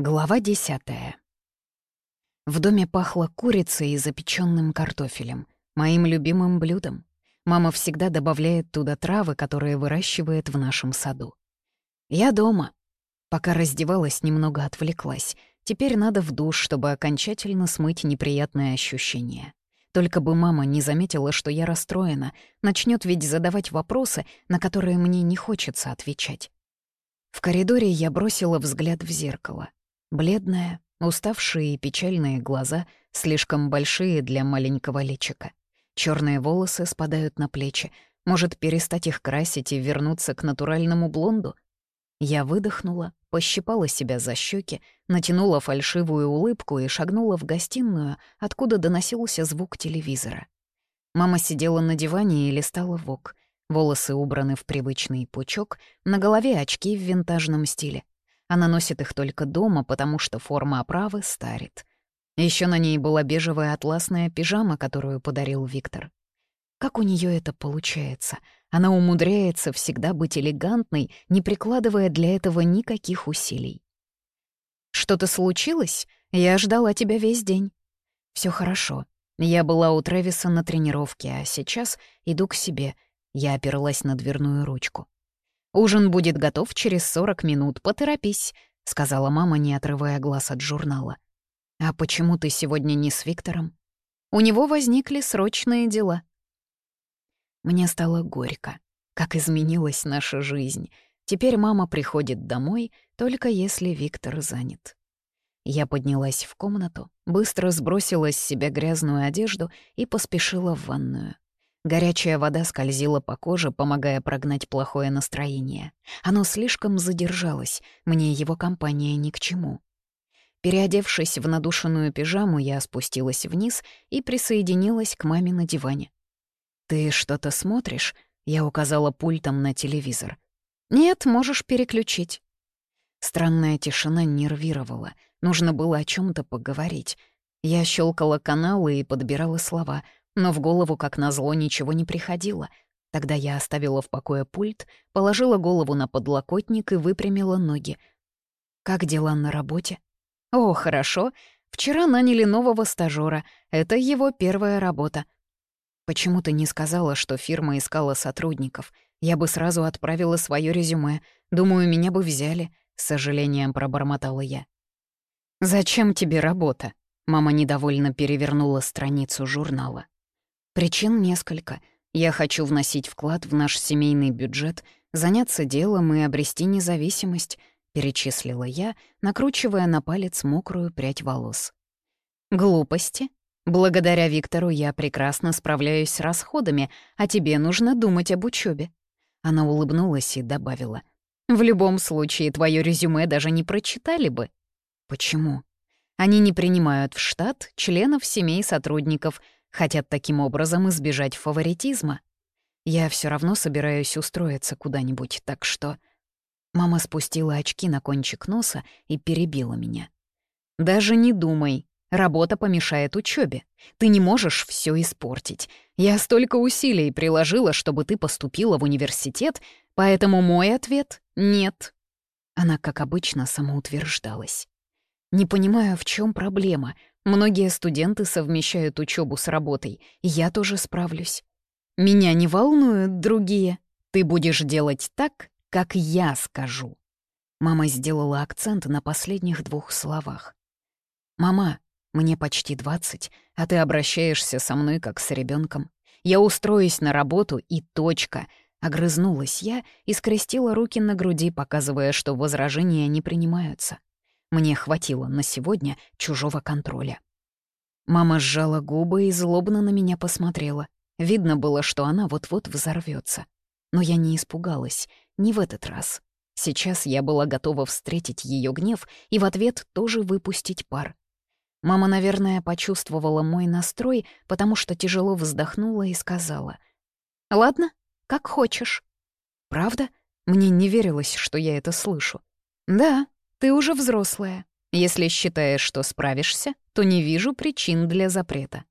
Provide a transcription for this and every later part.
Глава десятая. В доме пахло курицей и запеченным картофелем, моим любимым блюдом. Мама всегда добавляет туда травы, которые выращивает в нашем саду. Я дома. Пока раздевалась, немного отвлеклась. Теперь надо в душ, чтобы окончательно смыть неприятные ощущения. Только бы мама не заметила, что я расстроена, начнет ведь задавать вопросы, на которые мне не хочется отвечать. В коридоре я бросила взгляд в зеркало. Бледная, уставшие и печальные глаза, слишком большие для маленького личика. Черные волосы спадают на плечи. Может, перестать их красить и вернуться к натуральному блонду? Я выдохнула, пощипала себя за щеки, натянула фальшивую улыбку и шагнула в гостиную, откуда доносился звук телевизора. Мама сидела на диване и листала вок. Волосы убраны в привычный пучок, на голове очки в винтажном стиле. Она носит их только дома, потому что форма оправы старит. Еще на ней была бежевая атласная пижама, которую подарил Виктор. Как у нее это получается? Она умудряется всегда быть элегантной, не прикладывая для этого никаких усилий. «Что-то случилось? Я ждала тебя весь день». Все хорошо. Я была у Трэвиса на тренировке, а сейчас иду к себе. Я оперлась на дверную ручку. «Ужин будет готов через 40 минут, поторопись», — сказала мама, не отрывая глаз от журнала. «А почему ты сегодня не с Виктором?» «У него возникли срочные дела». Мне стало горько. Как изменилась наша жизнь. Теперь мама приходит домой, только если Виктор занят. Я поднялась в комнату, быстро сбросила с себя грязную одежду и поспешила в ванную. Горячая вода скользила по коже, помогая прогнать плохое настроение. Оно слишком задержалось, мне его компания ни к чему. Переодевшись в надушенную пижаму, я спустилась вниз и присоединилась к маме на диване. «Ты что-то смотришь?» — я указала пультом на телевизор. «Нет, можешь переключить». Странная тишина нервировала. Нужно было о чем то поговорить. Я щелкала каналы и подбирала слова — но в голову, как назло, ничего не приходило. Тогда я оставила в покое пульт, положила голову на подлокотник и выпрямила ноги. «Как дела на работе?» «О, хорошо. Вчера наняли нового стажёра. Это его первая работа». «Почему ты не сказала, что фирма искала сотрудников? Я бы сразу отправила свое резюме. Думаю, меня бы взяли», — с сожалением пробормотала я. «Зачем тебе работа?» Мама недовольно перевернула страницу журнала. Причин несколько. Я хочу вносить вклад в наш семейный бюджет, заняться делом и обрести независимость, перечислила я, накручивая на палец мокрую прядь волос. Глупости? Благодаря Виктору я прекрасно справляюсь с расходами, а тебе нужно думать об учебе. Она улыбнулась и добавила. «В любом случае, твое резюме даже не прочитали бы». «Почему?» «Они не принимают в штат членов семей сотрудников», Хотят таким образом избежать фаворитизма. Я все равно собираюсь устроиться куда-нибудь, так что... Мама спустила очки на кончик носа и перебила меня. «Даже не думай. Работа помешает учебе. Ты не можешь все испортить. Я столько усилий приложила, чтобы ты поступила в университет, поэтому мой ответ — нет». Она, как обычно, самоутверждалась. «Не понимаю, в чем проблема. Многие студенты совмещают учебу с работой, я тоже справлюсь. Меня не волнуют другие. Ты будешь делать так, как я скажу. Мама сделала акцент на последних двух словах. «Мама, мне почти двадцать, а ты обращаешься со мной как с ребенком. Я устроюсь на работу и точка», — огрызнулась я и скрестила руки на груди, показывая, что возражения не принимаются. Мне хватило на сегодня чужого контроля. Мама сжала губы и злобно на меня посмотрела. Видно было, что она вот-вот взорвется. Но я не испугалась, не в этот раз. Сейчас я была готова встретить ее гнев и в ответ тоже выпустить пар. Мама, наверное, почувствовала мой настрой, потому что тяжело вздохнула и сказала. «Ладно, как хочешь». «Правда? Мне не верилось, что я это слышу». «Да, ты уже взрослая. Если считаешь, что справишься, то не вижу причин для запрета».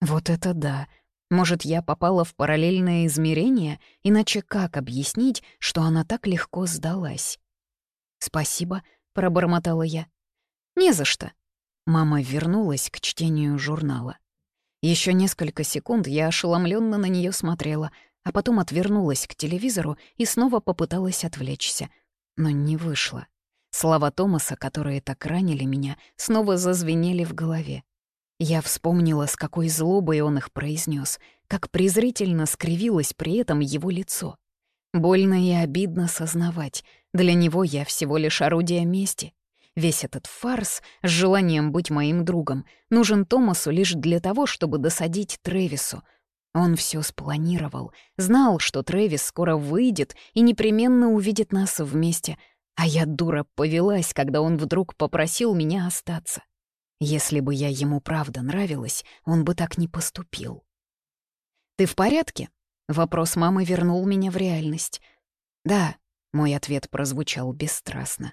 Вот это да. Может, я попала в параллельное измерение, иначе как объяснить, что она так легко сдалась? «Спасибо», — пробормотала я. «Не за что». Мама вернулась к чтению журнала. Еще несколько секунд я ошеломленно на нее смотрела, а потом отвернулась к телевизору и снова попыталась отвлечься. Но не вышло. Слова Томаса, которые так ранили меня, снова зазвенели в голове. Я вспомнила, с какой злобой он их произнес, как презрительно скривилось при этом его лицо. Больно и обидно сознавать. Для него я всего лишь орудие мести. Весь этот фарс с желанием быть моим другом нужен Томасу лишь для того, чтобы досадить Тревису. Он все спланировал, знал, что Трэвис скоро выйдет и непременно увидит нас вместе, а я, дура, повелась, когда он вдруг попросил меня остаться. Если бы я ему правда нравилась, он бы так не поступил. «Ты в порядке?» — вопрос мамы вернул меня в реальность. «Да», — мой ответ прозвучал бесстрастно.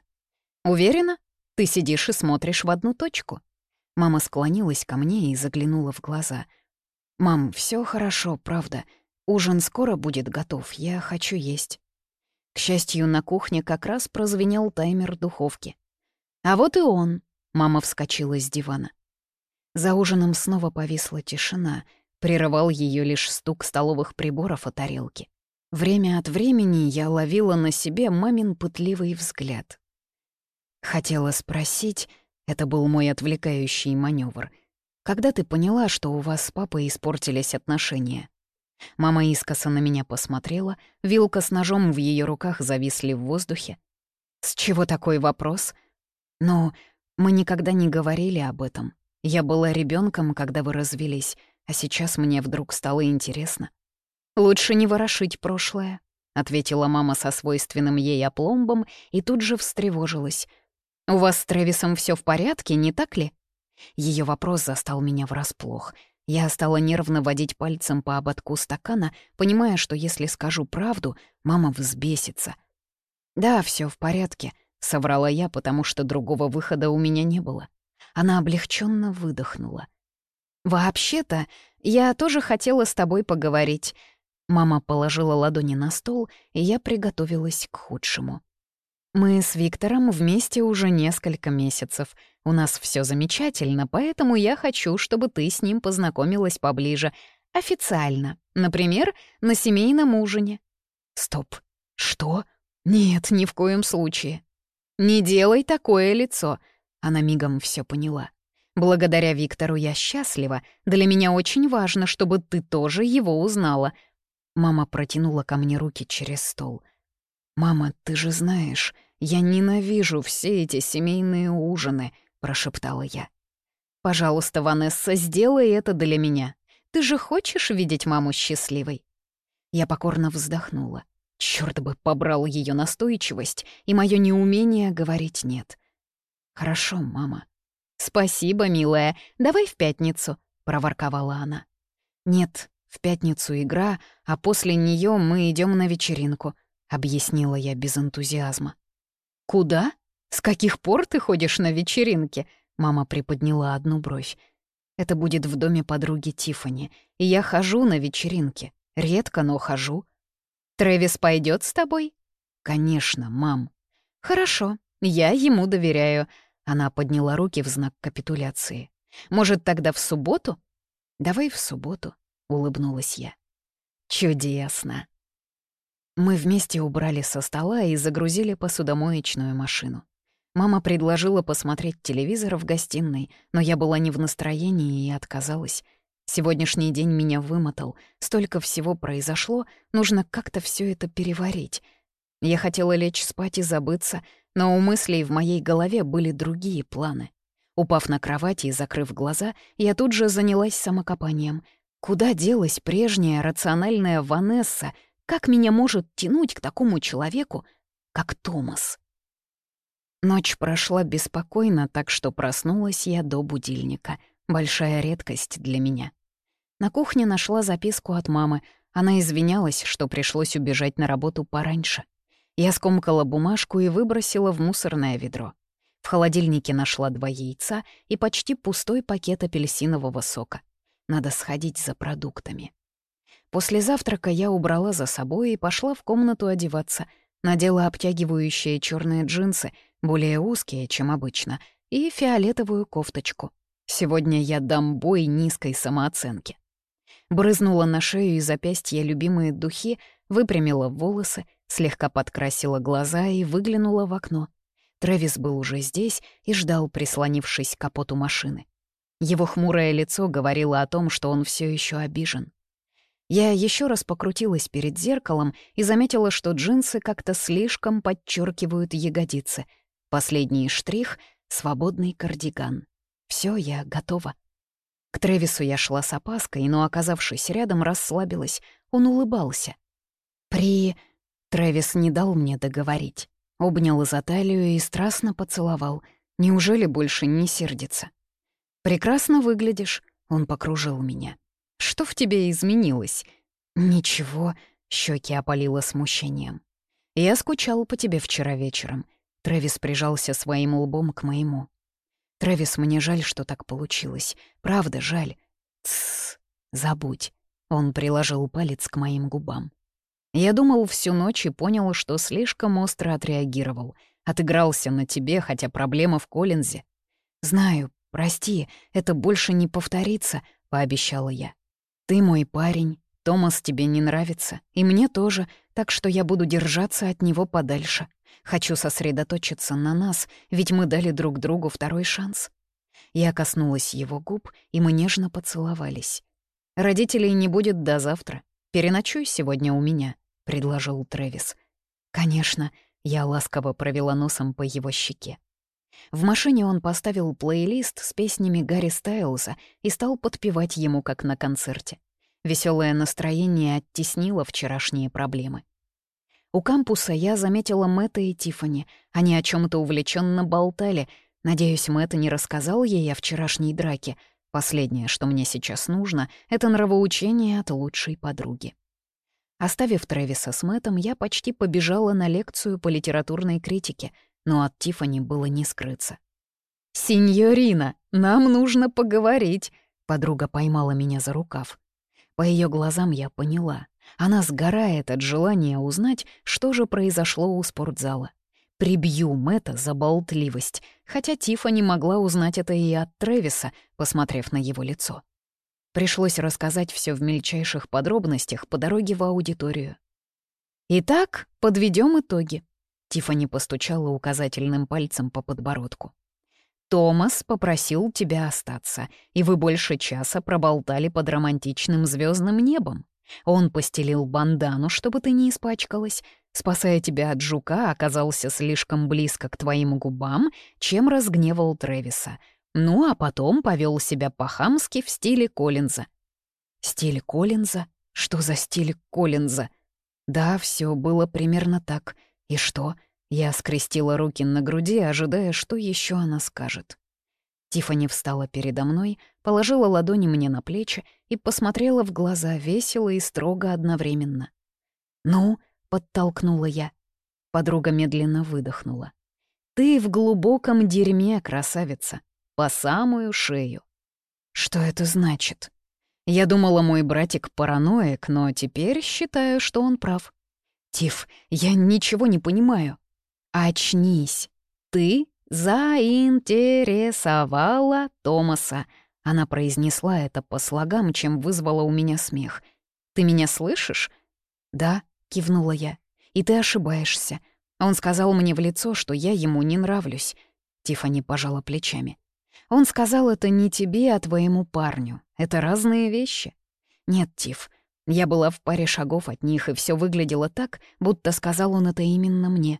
«Уверена? Ты сидишь и смотришь в одну точку». Мама склонилась ко мне и заглянула в глаза. «Мам, все хорошо, правда. Ужин скоро будет готов, я хочу есть». К счастью, на кухне как раз прозвенел таймер духовки. А вот и он. Мама вскочила с дивана. За ужином снова повисла тишина, прерывал ее лишь стук столовых приборов о тарелке. Время от времени я ловила на себе мамин пытливый взгляд. Хотела спросить, это был мой отвлекающий маневр, когда ты поняла, что у вас с папой испортились отношения? Мама искоса на меня посмотрела, вилка с ножом в ее руках зависли в воздухе. «С чего такой вопрос?» «Ну, мы никогда не говорили об этом. Я была ребенком, когда вы развелись, а сейчас мне вдруг стало интересно. «Лучше не ворошить прошлое», — ответила мама со свойственным ей опломбом и тут же встревожилась. «У вас с Трэвисом все в порядке, не так ли?» Ее вопрос застал меня врасплох. Я стала нервно водить пальцем по ободку стакана, понимая, что если скажу правду, мама взбесится. «Да, все в порядке», — соврала я, потому что другого выхода у меня не было. Она облегченно выдохнула. «Вообще-то, я тоже хотела с тобой поговорить». Мама положила ладони на стол, и я приготовилась к худшему. «Мы с Виктором вместе уже несколько месяцев. У нас все замечательно, поэтому я хочу, чтобы ты с ним познакомилась поближе. Официально. Например, на семейном ужине». «Стоп. Что? Нет, ни в коем случае. «Не делай такое лицо!» Она мигом все поняла. «Благодаря Виктору я счастлива. Для меня очень важно, чтобы ты тоже его узнала». Мама протянула ко мне руки через стол. «Мама, ты же знаешь, я ненавижу все эти семейные ужины», — прошептала я. «Пожалуйста, Ванесса, сделай это для меня. Ты же хочешь видеть маму счастливой?» Я покорно вздохнула. Черт бы побрал ее настойчивость и мое неумение говорить «нет». «Хорошо, мама». «Спасибо, милая. Давай в пятницу», — проворковала она. «Нет, в пятницу игра, а после нее мы идем на вечеринку», — объяснила я без энтузиазма. «Куда? С каких пор ты ходишь на вечеринки?» Мама приподняла одну бровь. «Это будет в доме подруги Тифани, и я хожу на вечеринки. Редко, но хожу. Трэвис пойдет с тобой? Конечно, мам. Хорошо, я ему доверяю. Она подняла руки в знак капитуляции. Может, тогда в субботу? Давай в субботу, улыбнулась я. Чудесно. Мы вместе убрали со стола и загрузили посудомоечную машину. Мама предложила посмотреть телевизор в гостиной, но я была не в настроении и отказалась. Сегодняшний день меня вымотал, столько всего произошло, нужно как-то все это переварить. Я хотела лечь спать и забыться, но у мыслей в моей голове были другие планы. Упав на кровати и закрыв глаза, я тут же занялась самокопанием. Куда делась прежняя рациональная Ванесса? Как меня может тянуть к такому человеку, как Томас? Ночь прошла беспокойно, так что проснулась я до будильника. Большая редкость для меня. На кухне нашла записку от мамы. Она извинялась, что пришлось убежать на работу пораньше. Я скомкала бумажку и выбросила в мусорное ведро. В холодильнике нашла два яйца и почти пустой пакет апельсинового сока. Надо сходить за продуктами. После завтрака я убрала за собой и пошла в комнату одеваться. Надела обтягивающие черные джинсы, более узкие, чем обычно. и фиолетовую кофточку. Сегодня я дам бой низкой самооценке. Брызнула на шею и запястья любимые духи, выпрямила волосы, слегка подкрасила глаза и выглянула в окно. Трэвис был уже здесь и ждал, прислонившись к капоту машины. Его хмурое лицо говорило о том, что он все еще обижен. Я еще раз покрутилась перед зеркалом и заметила, что джинсы как-то слишком подчеркивают ягодицы. Последний штрих — свободный кардиган. Все, я готова. К Тревису я шла с опаской, но, оказавшись рядом, расслабилась. Он улыбался. При... Трэвис не дал мне договорить. Обнял за талию и страстно поцеловал. Неужели больше не сердится? «Прекрасно выглядишь», — он покружил меня. «Что в тебе изменилось?» «Ничего», — щеки опалило смущением. «Я скучал по тебе вчера вечером». Трэвис прижался своим лбом к моему. «Трэвис, мне жаль, что так получилось. Правда, жаль». «Тссс, забудь». Он приложил палец к моим губам. Я думал всю ночь и понял, что слишком остро отреагировал. Отыгрался на тебе, хотя проблема в Коллинзе. «Знаю, прости, это больше не повторится», — пообещала я. «Ты мой парень, Томас тебе не нравится, и мне тоже, так что я буду держаться от него подальше. Хочу сосредоточиться на нас, ведь мы дали друг другу второй шанс». Я коснулась его губ, и мы нежно поцеловались. «Родителей не будет до завтра. Переночуй сегодня у меня», — предложил Трэвис. «Конечно», — я ласково провела носом по его щеке. В машине он поставил плейлист с песнями Гарри Стайлза и стал подпевать ему, как на концерте. Веселое настроение оттеснило вчерашние проблемы. У кампуса я заметила Мэтта и Тифани. Они о чем то увлеченно болтали. Надеюсь, Мэтт не рассказал ей о вчерашней драке — Последнее, что мне сейчас нужно, это нравоучение от лучшей подруги. Оставив Трэвиса с Мэттом, я почти побежала на лекцию по литературной критике, но от Тифани было не скрыться. «Синьорина, нам нужно поговорить», — подруга поймала меня за рукав. По ее глазам я поняла. Она сгорает от желания узнать, что же произошло у спортзала. Прибью Мэтта за болтливость, хотя Тифа не могла узнать это и от Трэвиса, посмотрев на его лицо. Пришлось рассказать все в мельчайших подробностях по дороге в аудиторию. «Итак, подведем итоги», — Тифани постучала указательным пальцем по подбородку. «Томас попросил тебя остаться, и вы больше часа проболтали под романтичным звездным небом. Он постелил бандану, чтобы ты не испачкалась, спасая тебя от жука, оказался слишком близко к твоим губам, чем разгневал Трэвиса. Ну, а потом повел себя по-хамски в стиле Коллинза. Стиль Коллинза? Что за стиль Коллинза? Да, все было примерно так. И что? Я скрестила руки на груди, ожидая, что еще она скажет. Тифани встала передо мной, положила ладони мне на плечи и посмотрела в глаза весело и строго одновременно. «Ну?» — подтолкнула я. Подруга медленно выдохнула. «Ты в глубоком дерьме, красавица, по самую шею». «Что это значит?» Я думала, мой братик параноик, но теперь считаю, что он прав. Тиф, я ничего не понимаю. Очнись. Ты заинтересовала Томаса. Она произнесла это по слогам, чем вызвала у меня смех. «Ты меня слышишь?» «Да», — кивнула я. «И ты ошибаешься. Он сказал мне в лицо, что я ему не нравлюсь». Тифани пожала плечами. «Он сказал это не тебе, а твоему парню. Это разные вещи». «Нет, Тиф, я была в паре шагов от них, и все выглядело так, будто сказал он это именно мне.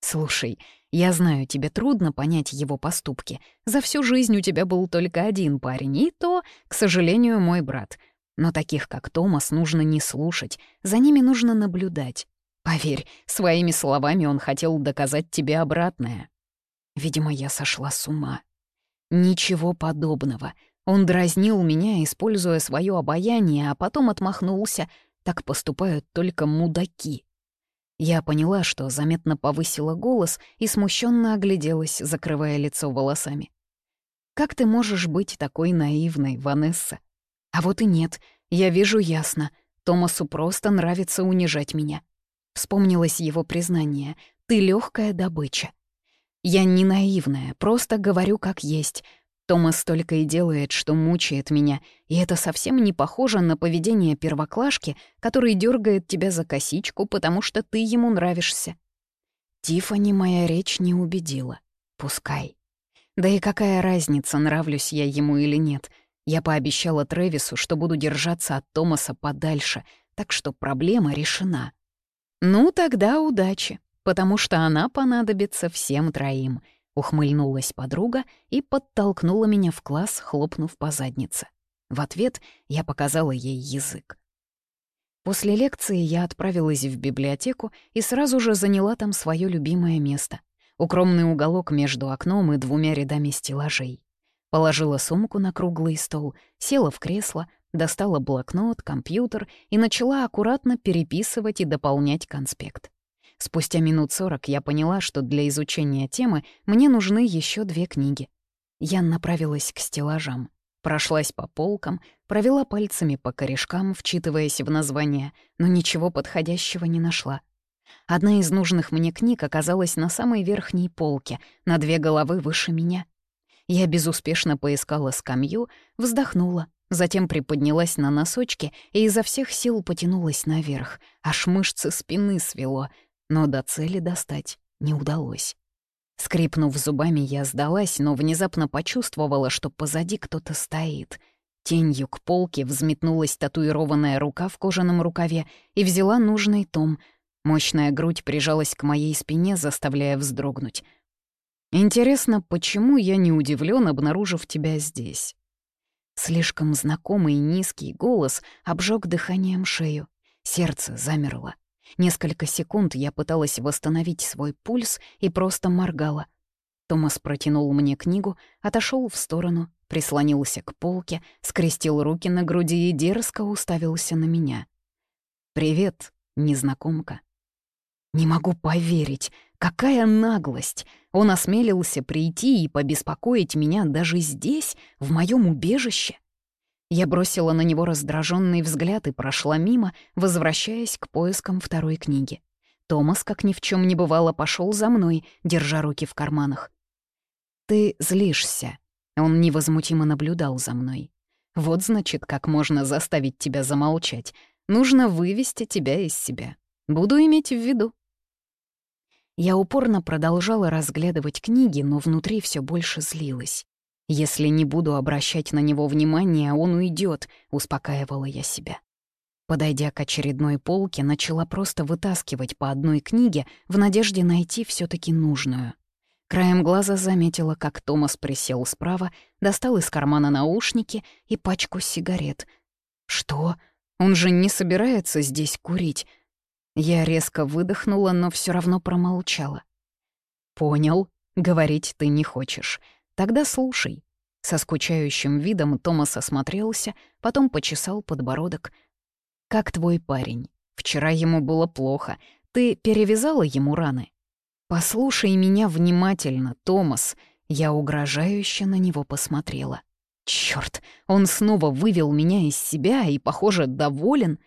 «Слушай, я знаю, тебе трудно понять его поступки. За всю жизнь у тебя был только один парень, и то, к сожалению, мой брат. Но таких, как Томас, нужно не слушать, за ними нужно наблюдать. Поверь, своими словами он хотел доказать тебе обратное. Видимо, я сошла с ума. Ничего подобного. Он дразнил меня, используя свое обаяние, а потом отмахнулся. Так поступают только мудаки. Я поняла, что заметно повысила голос и смущенно огляделась, закрывая лицо волосами. «Как ты можешь быть такой наивной, Ванесса?» «А вот и нет, я вижу ясно. Томасу просто нравится унижать меня». Вспомнилось его признание. «Ты легкая добыча». Я не наивная, просто говорю как есть. Томас только и делает, что мучает меня, и это совсем не похоже на поведение первоклашки, который дергает тебя за косичку, потому что ты ему нравишься. Тифани моя речь не убедила. Пускай. Да и какая разница, нравлюсь я ему или нет. Я пообещала Трэвису, что буду держаться от Томаса подальше, так что проблема решена. Ну, тогда удачи, потому что она понадобится всем троим — Ухмыльнулась подруга и подтолкнула меня в класс, хлопнув по заднице. В ответ я показала ей язык. После лекции я отправилась в библиотеку и сразу же заняла там свое любимое место — укромный уголок между окном и двумя рядами стеллажей. Положила сумку на круглый стол, села в кресло, достала блокнот, компьютер и начала аккуратно переписывать и дополнять конспект. Спустя минут сорок я поняла, что для изучения темы мне нужны еще две книги. Я направилась к стеллажам, прошлась по полкам, провела пальцами по корешкам, вчитываясь в название, но ничего подходящего не нашла. Одна из нужных мне книг оказалась на самой верхней полке, на две головы выше меня. Я безуспешно поискала скамью, вздохнула, затем приподнялась на носочки и изо всех сил потянулась наверх, аж мышцы спины свело — но до цели достать не удалось. Скрипнув зубами, я сдалась, но внезапно почувствовала, что позади кто-то стоит. Тенью к полке взметнулась татуированная рука в кожаном рукаве и взяла нужный том. Мощная грудь прижалась к моей спине, заставляя вздрогнуть. «Интересно, почему я не удивлен, обнаружив тебя здесь?» Слишком знакомый низкий голос обжег дыханием шею. Сердце замерло. Несколько секунд я пыталась восстановить свой пульс и просто моргала. Томас протянул мне книгу, отошел в сторону, прислонился к полке, скрестил руки на груди и дерзко уставился на меня. «Привет, незнакомка». Не могу поверить, какая наглость! Он осмелился прийти и побеспокоить меня даже здесь, в моем убежище. Я бросила на него раздраженный взгляд и прошла мимо, возвращаясь к поискам второй книги. Томас, как ни в чем не бывало, пошел за мной, держа руки в карманах. «Ты злишься», — он невозмутимо наблюдал за мной. «Вот, значит, как можно заставить тебя замолчать. Нужно вывести тебя из себя. Буду иметь в виду». Я упорно продолжала разглядывать книги, но внутри все больше злилась. Если не буду обращать на него внимания, он уйдет, успокаивала я себя. Подойдя к очередной полке, начала просто вытаскивать по одной книге в надежде найти все таки нужную. Краем глаза заметила, как Томас присел справа, достал из кармана наушники и пачку сигарет. «Что? Он же не собирается здесь курить?» Я резко выдохнула, но все равно промолчала. «Понял. Говорить ты не хочешь. Тогда слушай. Со скучающим видом Томас осмотрелся, потом почесал подбородок. «Как твой парень? Вчера ему было плохо. Ты перевязала ему раны?» «Послушай меня внимательно, Томас». Я угрожающе на него посмотрела. Черт, он снова вывел меня из себя и, похоже, доволен.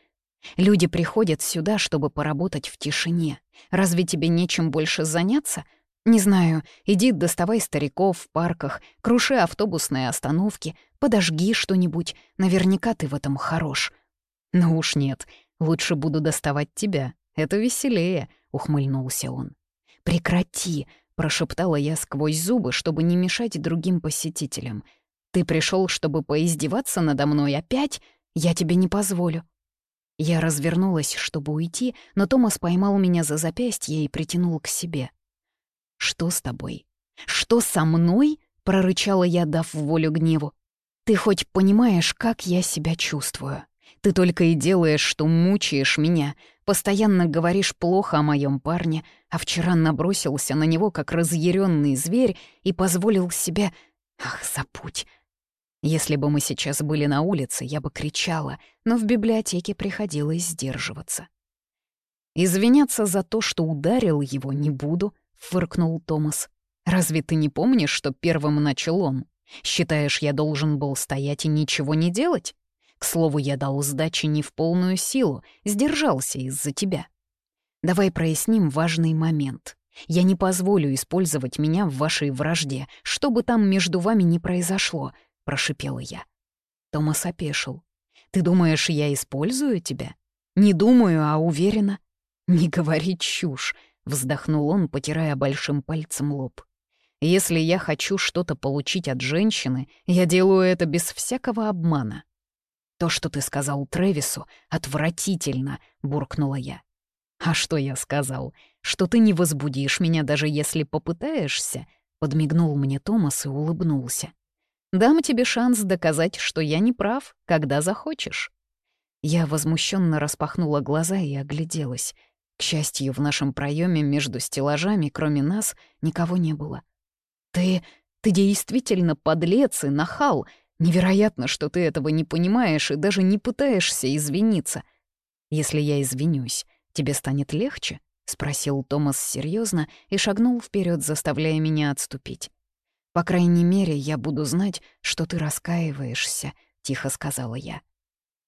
Люди приходят сюда, чтобы поработать в тишине. Разве тебе нечем больше заняться?» Не знаю, иди доставай стариков в парках, круши автобусные остановки, подожги что-нибудь, наверняка ты в этом хорош. Ну уж нет, лучше буду доставать тебя, это веселее, ухмыльнулся он. Прекрати, прошептала я сквозь зубы, чтобы не мешать другим посетителям. Ты пришел, чтобы поиздеваться надо мной опять? Я тебе не позволю. Я развернулась, чтобы уйти, но Томас поймал меня за запястье и притянул к себе. «Что с тобой? Что со мной?» — прорычала я, дав волю гневу. «Ты хоть понимаешь, как я себя чувствую? Ты только и делаешь, что мучаешь меня, постоянно говоришь плохо о моем парне, а вчера набросился на него, как разъяренный зверь, и позволил себе... Ах, забудь!» Если бы мы сейчас были на улице, я бы кричала, но в библиотеке приходилось сдерживаться. Извиняться за то, что ударил его, не буду, — фыркнул Томас. «Разве ты не помнишь, что первым начал он? Считаешь, я должен был стоять и ничего не делать? К слову, я дал сдачи не в полную силу, сдержался из-за тебя. Давай проясним важный момент. Я не позволю использовать меня в вашей вражде, что бы там между вами ни произошло», — прошипела я. Томас опешил. «Ты думаешь, я использую тебя?» «Не думаю, а уверена». «Не говори чушь», — вздохнул он, потирая большим пальцем лоб. «Если я хочу что-то получить от женщины, я делаю это без всякого обмана». «То, что ты сказал Тревису, отвратительно», — буркнула я. «А что я сказал? Что ты не возбудишь меня, даже если попытаешься?» Подмигнул мне Томас и улыбнулся. «Дам тебе шанс доказать, что я не прав, когда захочешь». Я возмущенно распахнула глаза и огляделась. К счастью, в нашем проеме между стеллажами, кроме нас, никого не было. «Ты... ты действительно подлец и нахал. Невероятно, что ты этого не понимаешь и даже не пытаешься извиниться. Если я извинюсь, тебе станет легче?» — спросил Томас серьезно и шагнул вперед, заставляя меня отступить. «По крайней мере, я буду знать, что ты раскаиваешься», — тихо сказала я.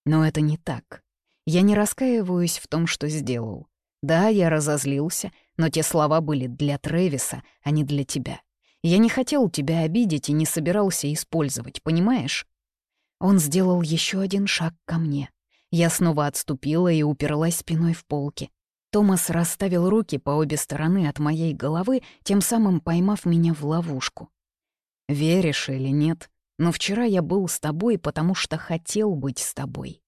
«Но это не так. Я не раскаиваюсь в том, что сделал. Да, я разозлился, но те слова были для Трэвиса, а не для тебя. Я не хотел тебя обидеть и не собирался использовать, понимаешь?» Он сделал еще один шаг ко мне. Я снова отступила и уперлась спиной в полки. Томас расставил руки по обе стороны от моей головы, тем самым поймав меня в ловушку. «Веришь или нет, но вчера я был с тобой, потому что хотел быть с тобой».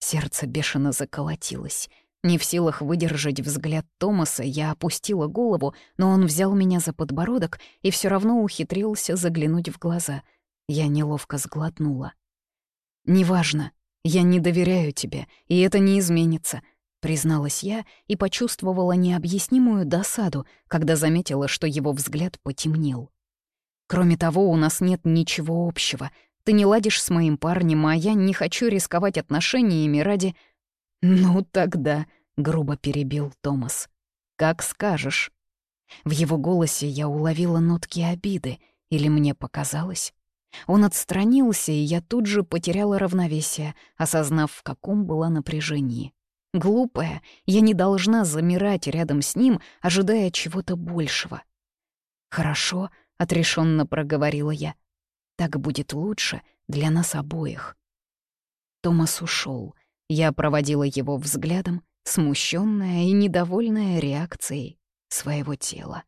Сердце бешено заколотилось. Не в силах выдержать взгляд Томаса, я опустила голову, но он взял меня за подбородок и все равно ухитрился заглянуть в глаза. Я неловко сглотнула. «Неважно, «Я не доверяю тебе, и это не изменится», — призналась я и почувствовала необъяснимую досаду, когда заметила, что его взгляд потемнел. «Кроме того, у нас нет ничего общего. Ты не ладишь с моим парнем, а я не хочу рисковать отношениями ради...» «Ну тогда», — грубо перебил Томас. «Как скажешь». В его голосе я уловила нотки обиды, или мне показалось? Он отстранился, и я тут же потеряла равновесие, осознав, в каком была напряжении. Глупая, я не должна замирать рядом с ним, ожидая чего-то большего. «Хорошо», — отрешенно проговорила я. «Так будет лучше для нас обоих». Томас ушел. Я проводила его взглядом, смущенная и недовольная реакцией своего тела.